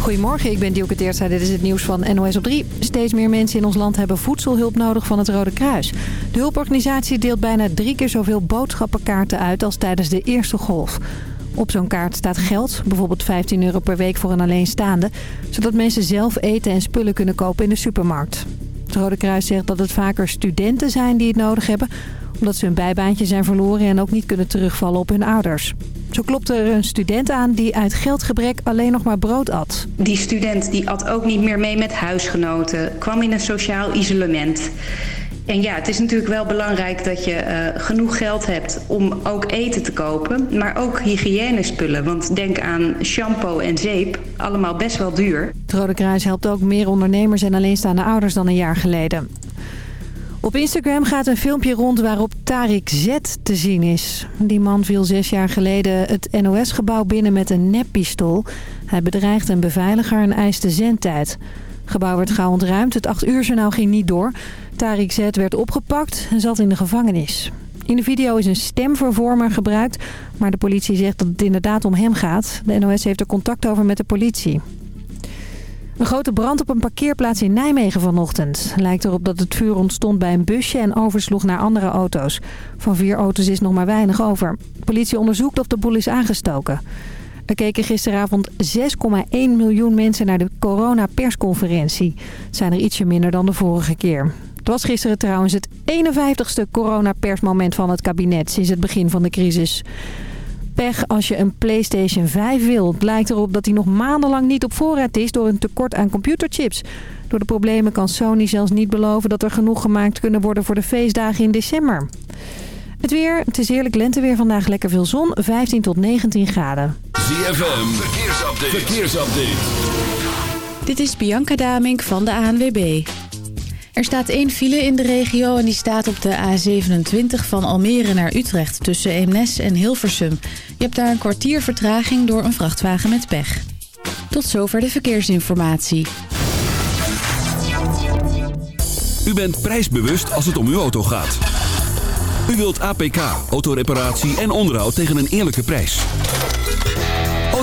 Goedemorgen, ik ben Dielke Teertstra. Dit is het nieuws van NOS op 3. Steeds meer mensen in ons land hebben voedselhulp nodig van het Rode Kruis. De hulporganisatie deelt bijna drie keer zoveel boodschappenkaarten uit als tijdens de eerste golf. Op zo'n kaart staat geld, bijvoorbeeld 15 euro per week voor een alleenstaande... zodat mensen zelf eten en spullen kunnen kopen in de supermarkt. Het Rode Kruis zegt dat het vaker studenten zijn die het nodig hebben... omdat ze hun bijbaantje zijn verloren en ook niet kunnen terugvallen op hun ouders. Zo klopte er een student aan die uit geldgebrek alleen nog maar brood at. Die student die at ook niet meer mee met huisgenoten, kwam in een sociaal isolement... En ja, het is natuurlijk wel belangrijk dat je uh, genoeg geld hebt om ook eten te kopen. Maar ook hygiënespullen. Want denk aan shampoo en zeep. Allemaal best wel duur. Het Rode Kruis helpt ook meer ondernemers en alleenstaande ouders dan een jaar geleden. Op Instagram gaat een filmpje rond waarop Tariq Z te zien is. Die man viel zes jaar geleden het NOS-gebouw binnen met een neppistool. Hij bedreigde een beveiliger en eiste zendtijd. Het gebouw werd gauw ontruimd. Het 8 uur journaal ging niet door. Tariq Z werd opgepakt en zat in de gevangenis. In de video is een stemvervormer gebruikt, maar de politie zegt dat het inderdaad om hem gaat. De NOS heeft er contact over met de politie. Een grote brand op een parkeerplaats in Nijmegen vanochtend. Lijkt erop dat het vuur ontstond bij een busje en oversloeg naar andere auto's. Van vier auto's is nog maar weinig over. Politie onderzoekt of de boel is aangestoken. Er keken gisteravond 6,1 miljoen mensen naar de coronapersconferentie. Zijn er ietsje minder dan de vorige keer. Het was gisteren trouwens het 51ste coronapersmoment van het kabinet sinds het begin van de crisis. Pech als je een PlayStation 5 wil. blijkt erop dat die nog maandenlang niet op voorraad is door een tekort aan computerchips. Door de problemen kan Sony zelfs niet beloven dat er genoeg gemaakt kunnen worden voor de feestdagen in december. Het weer, het is heerlijk lenteweer vandaag, lekker veel zon, 15 tot 19 graden. ZFM, verkeersupdate. verkeersupdate. Dit is Bianca Damink van de ANWB. Er staat één file in de regio en die staat op de A27 van Almere naar Utrecht... tussen Eemnes en Hilversum. Je hebt daar een kwartier vertraging door een vrachtwagen met pech. Tot zover de verkeersinformatie. U bent prijsbewust als het om uw auto gaat. U wilt APK, autoreparatie en onderhoud tegen een eerlijke prijs.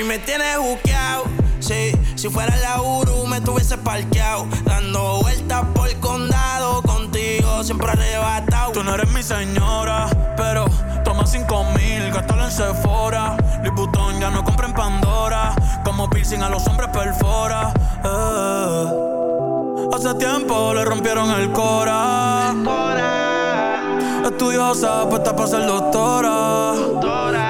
Mami, me tienes buqueado. Sí, si fuera la Uru, me tuviese parqueado. Dando vueltas por el condado. Contigo siempre arrebatado. Tú no eres mi señora, pero toma cinco mil, gástalo en Sephora. Vuitton ya no compra en Pandora. Como piercing a los hombres perfora. Eh. Hace tiempo le rompieron el cora. Estudiosa, puesta para ser doctora.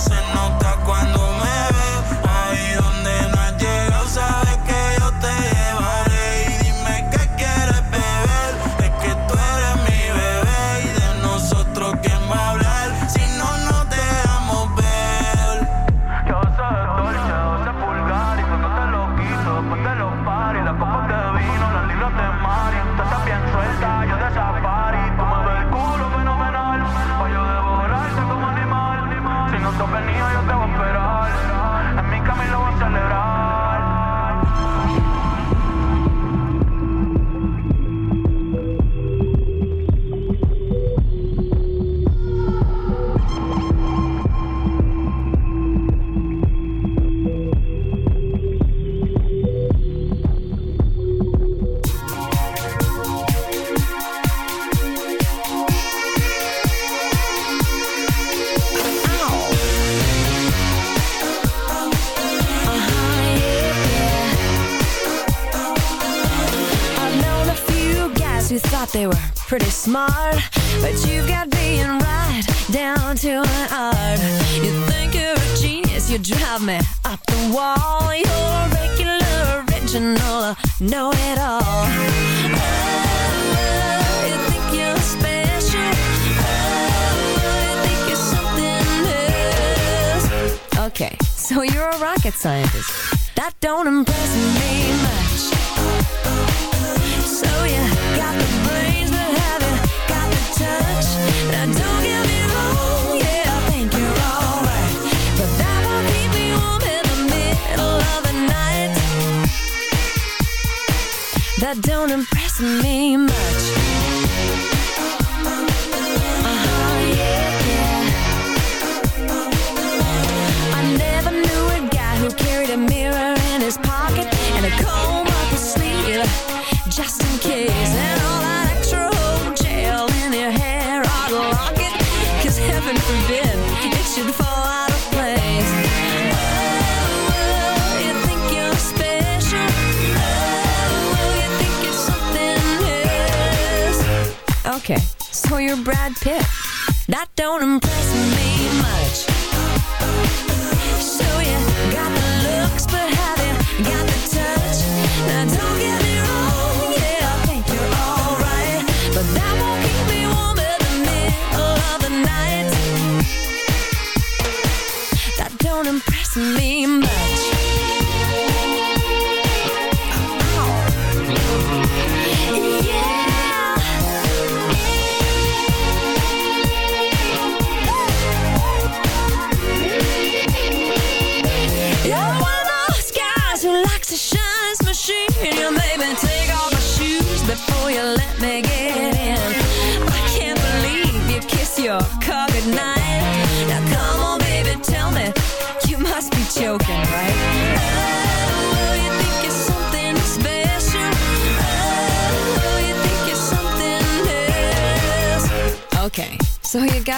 Heaven forbid it should fall out of place. Oh? Oh? Okay, so you're Brad Pitt. That don't impress me much.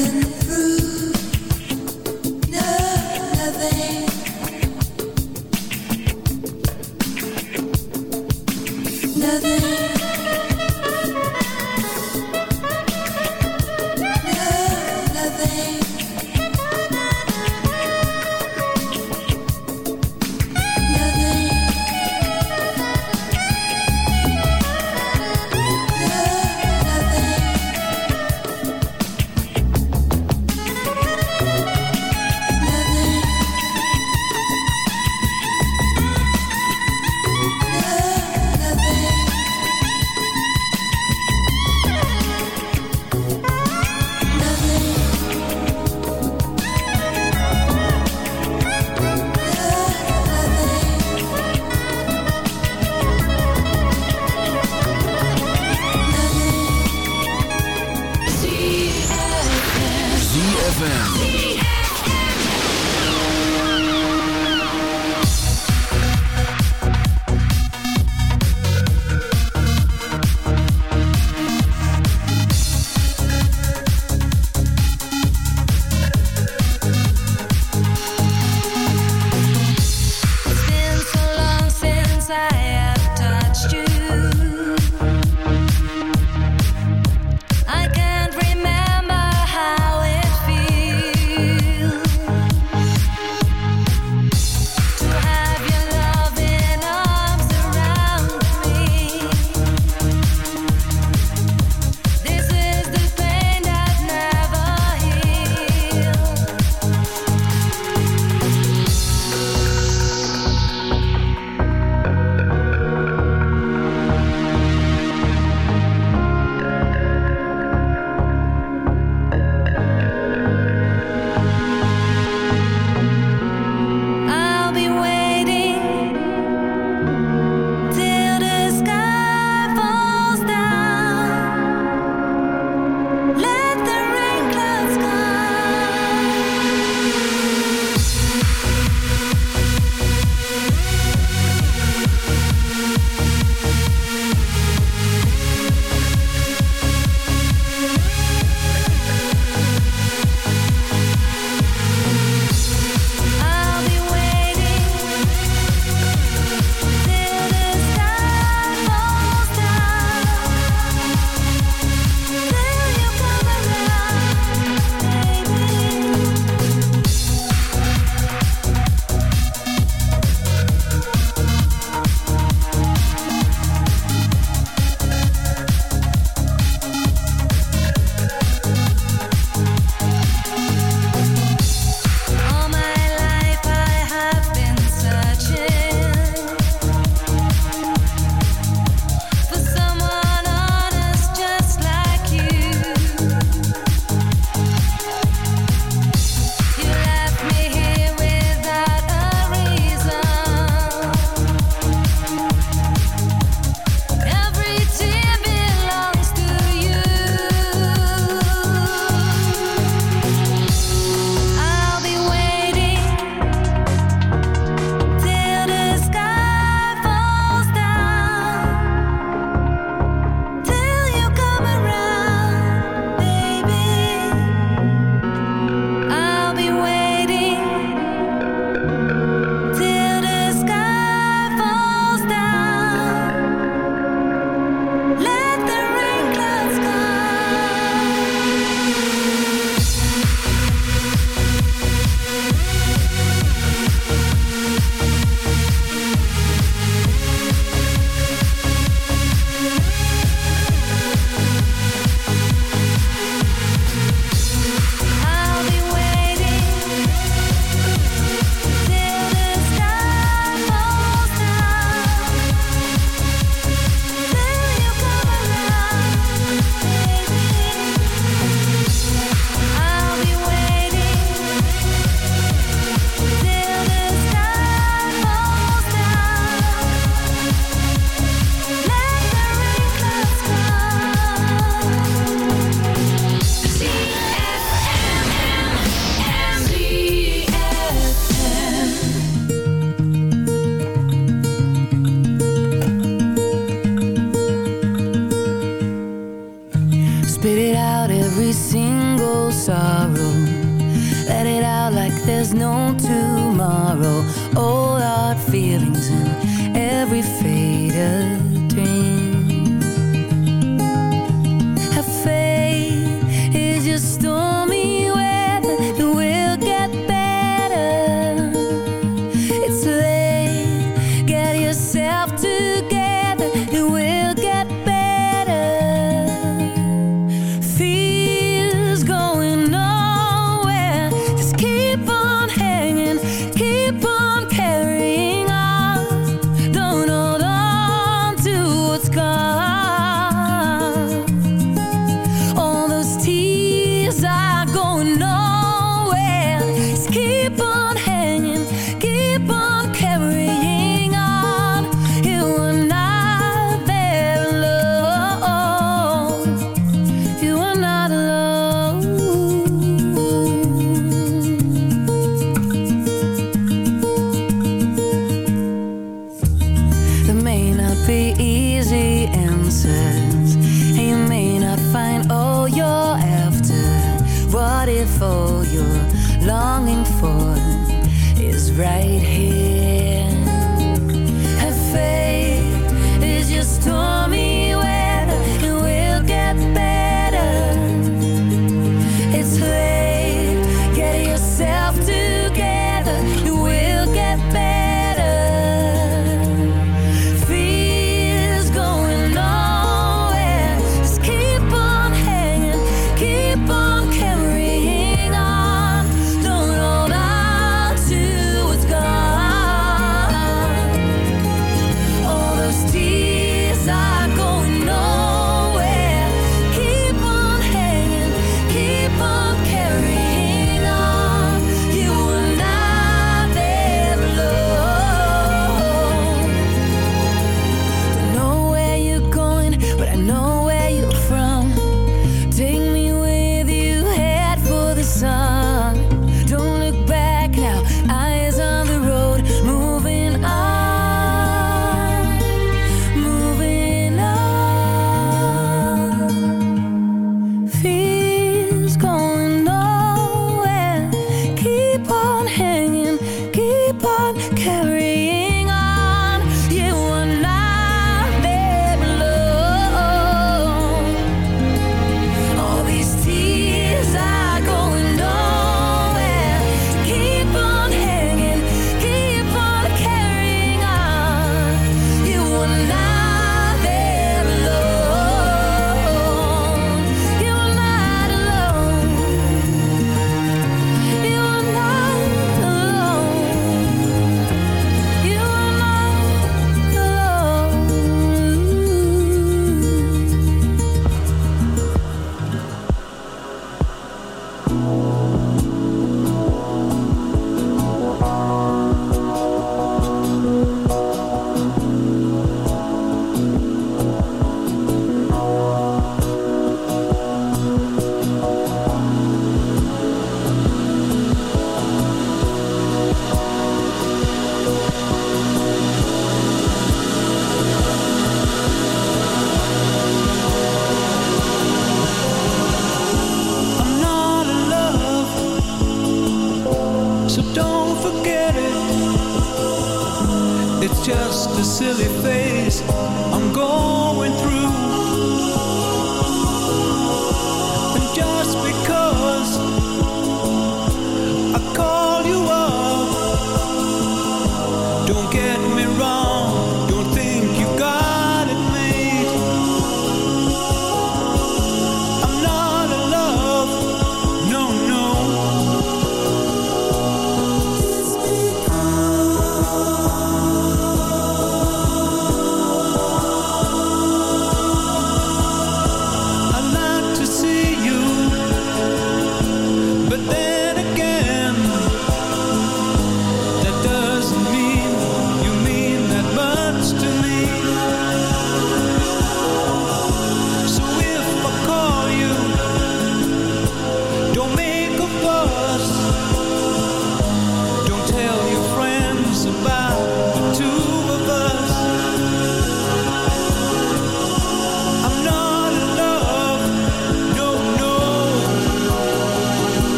living through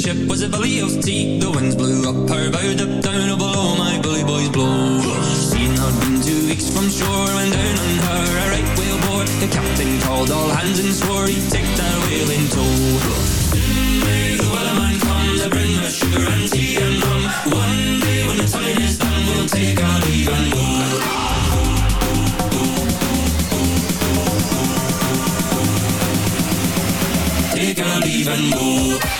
ship was a belly of tea. The winds blew up her bow, up down, below. my bully boys blow. She'd not been two weeks from shore, when down on her a right whale bore. The captain called all hands and swore he'd take that whale in tow. Soon may the wellerman come to bring us sugar and tea and rum. One day when the time is done, we'll take our leave and go. take a leave and go.